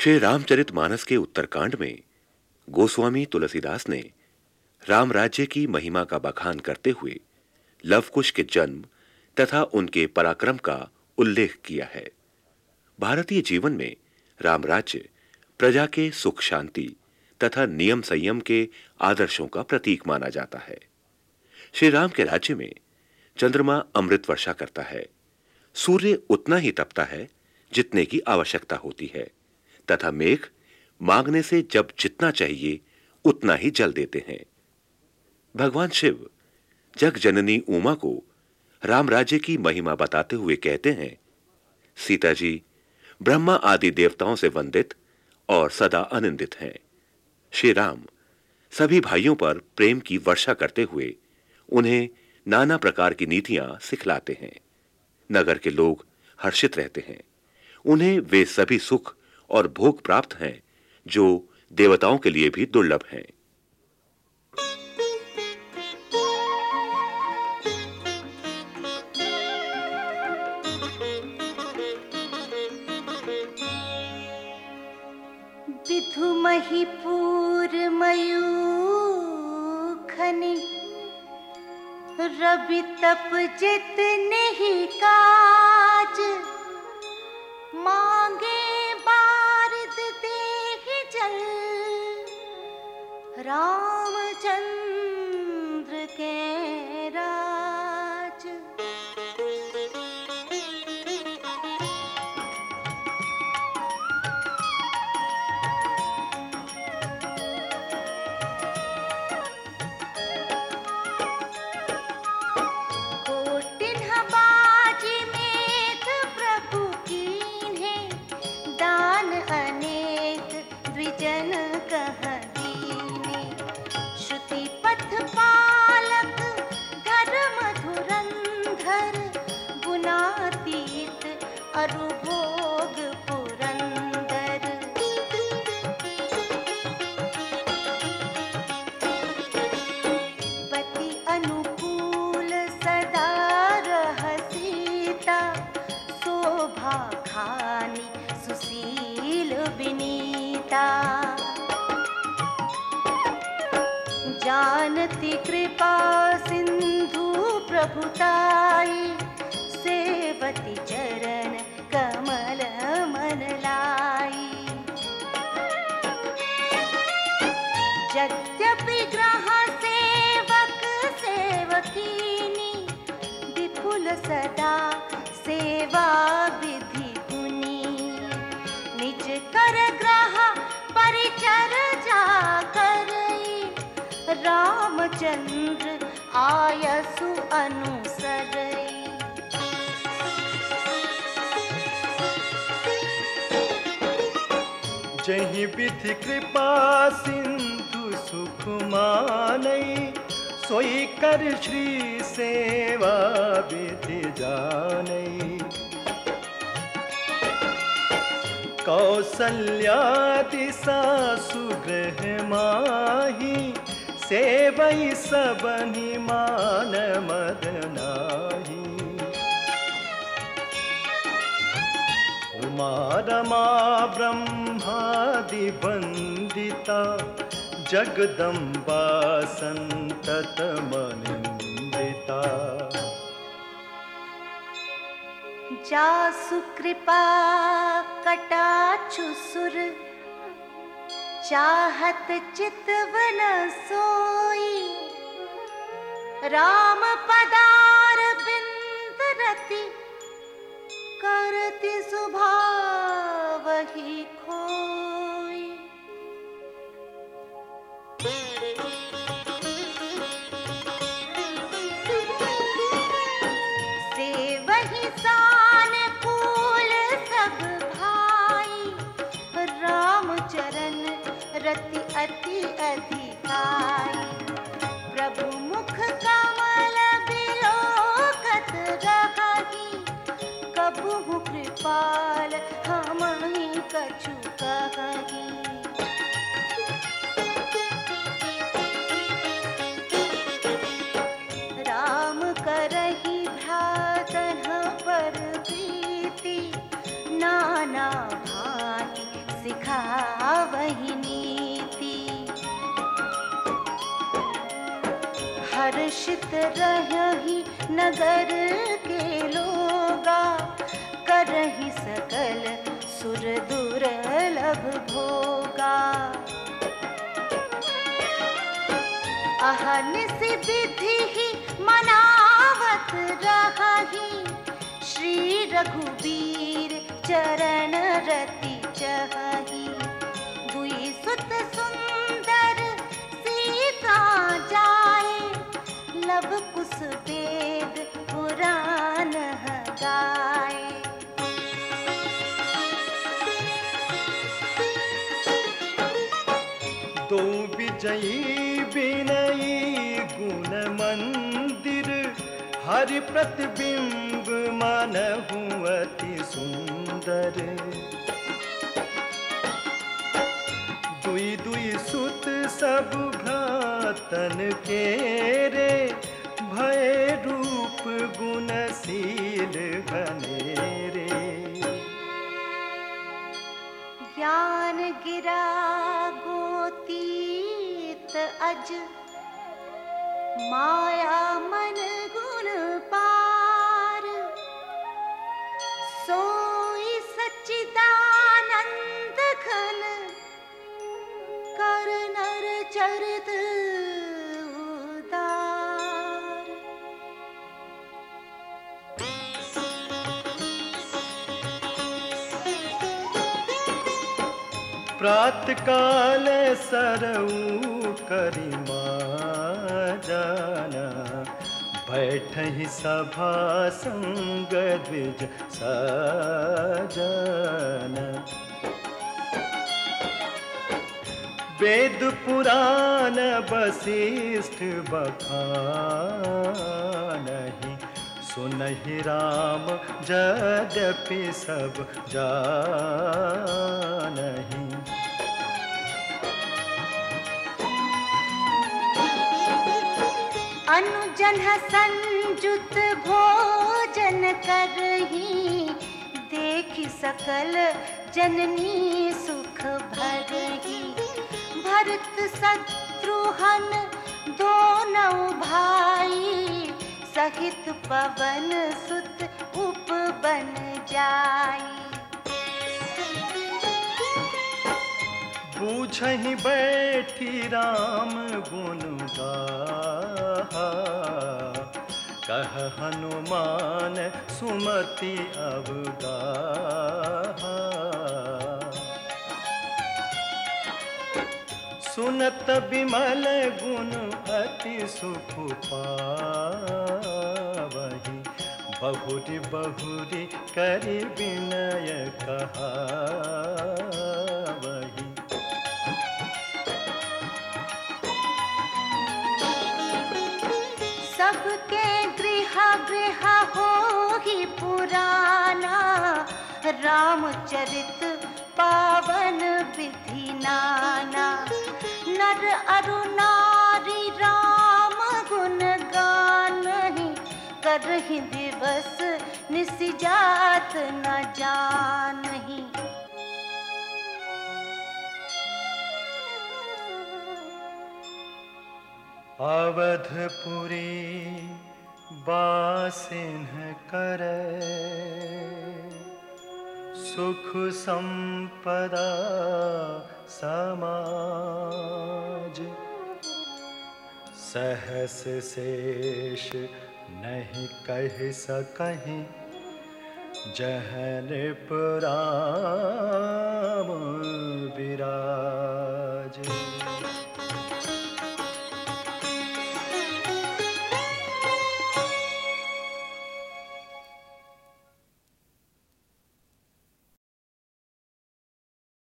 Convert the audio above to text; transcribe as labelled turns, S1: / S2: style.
S1: श्री रामचरित मानस के उत्तरकांड में गोस्वामी तुलसीदास ने राम राज्य की महिमा का बखान करते हुए लवकुश के जन्म तथा उनके पराक्रम का उल्लेख किया है। भारतीय जीवन में राम राज्य प्रजा के सुख शांति तथा नियम संयम के आदर्शों का प्रतीक माना जाता है। श्री राम के राज्य में चंद्रमा अमृत वर्षा करता है। सूर्य उतना ही तपता है जितने की आवश्यकता होती है। तथा मेघ मांगने से जब जितना चाहिए, उतना ही जल देते हैं। भगवान शिव, जग जननी उमा को राम राज्य की महिमा बताते हुए कहते हैं, सीता जी, ब्रह्मा आदि देवताओं से वंदित और सदा आनंदित हैं। श्री राम, सभी भाइयों पर प्रेम की वर्षा करते हुए उन्हें नाना प्रकार की नीतियाँ सिखलाते हैं। नगर के लोग हर्षित रहते हैं। उन्हें वे सभी सुख और भोग प्राप्त हैं, जो देवताओं के लिए भी दुर्लभ हैं।
S2: विधुमहिपूर खनि रवि तप जित नहीं काज, मांगे रामचंद्र जानती कृपा सिंधु प्रभुताई। यद्यपि ग्रह सेवक, सेवकीनी, विपुल सदा सेवा विधि गुनी। निज कर ग्रह परिचर जा करई रामचंद्र आयसु अनुसरई
S3: जही विधि कृपा सिंधु। सुख मानई, सोई कर श्री सेवा विधि जानई। कौसल्यादि सासु गृह माही, सेवई सबनि मान मद नाही। उमा रमा ब्रह्मादि वन्दिता जगदम्बा
S2: सन्ततमनिन्दिता कृपा कटाचु सुर चाहत चितवन सोई। राम पदार वही सान सब भाई। राम चरण रति अति अधिकाई। प्रभु मुख कमल कृपाल हम ही कछु कही हर्षित रही नगर के लोगा करही सकल सुर दुर्लभ भोगा। अहनिस विधि ही
S3: दो विजयी विनयी गुण मंदिर, हरि प्रतिबिंब मानहु अति सुंदर। दुई दुई सुत सब भ्रातन के रे भय रूप गुणशील घनेरे
S2: ज्ञान गिरा अज माया मन गुण पार। सोई सच्चिदानंद घन कर नर चरित उदार।
S3: प्रात सरऊ करिमा जाना बैठ ही सभा संग द्विज सजन। वेद पुराण वशिष्ठ बखानहि। सुनहि राम यद्यपि सब जानहि।
S2: अनुजन संजुत भोजन करही। देखि सकल जननी सुख भरही। भरत शत्रुघ्न दोनों भाई। सहित पवन सुत उपबन जाई।
S3: बूझहि बैठी राम गुण कह हनुमान, सुमति अवगाहा सुनत विमल गुण अति सुख पावही। बहुरी बहुरी करी विनय कहावही
S2: रामचरित पावन विधि नाना। नर अरु नारी राम गुण गान ही करहि दिवस निसिजात न जानही
S3: अवधपुरी बासिन्ह कर सुख संपदा समाज। सहस शेष नहीं कह सकहीं जहन पुराम विराज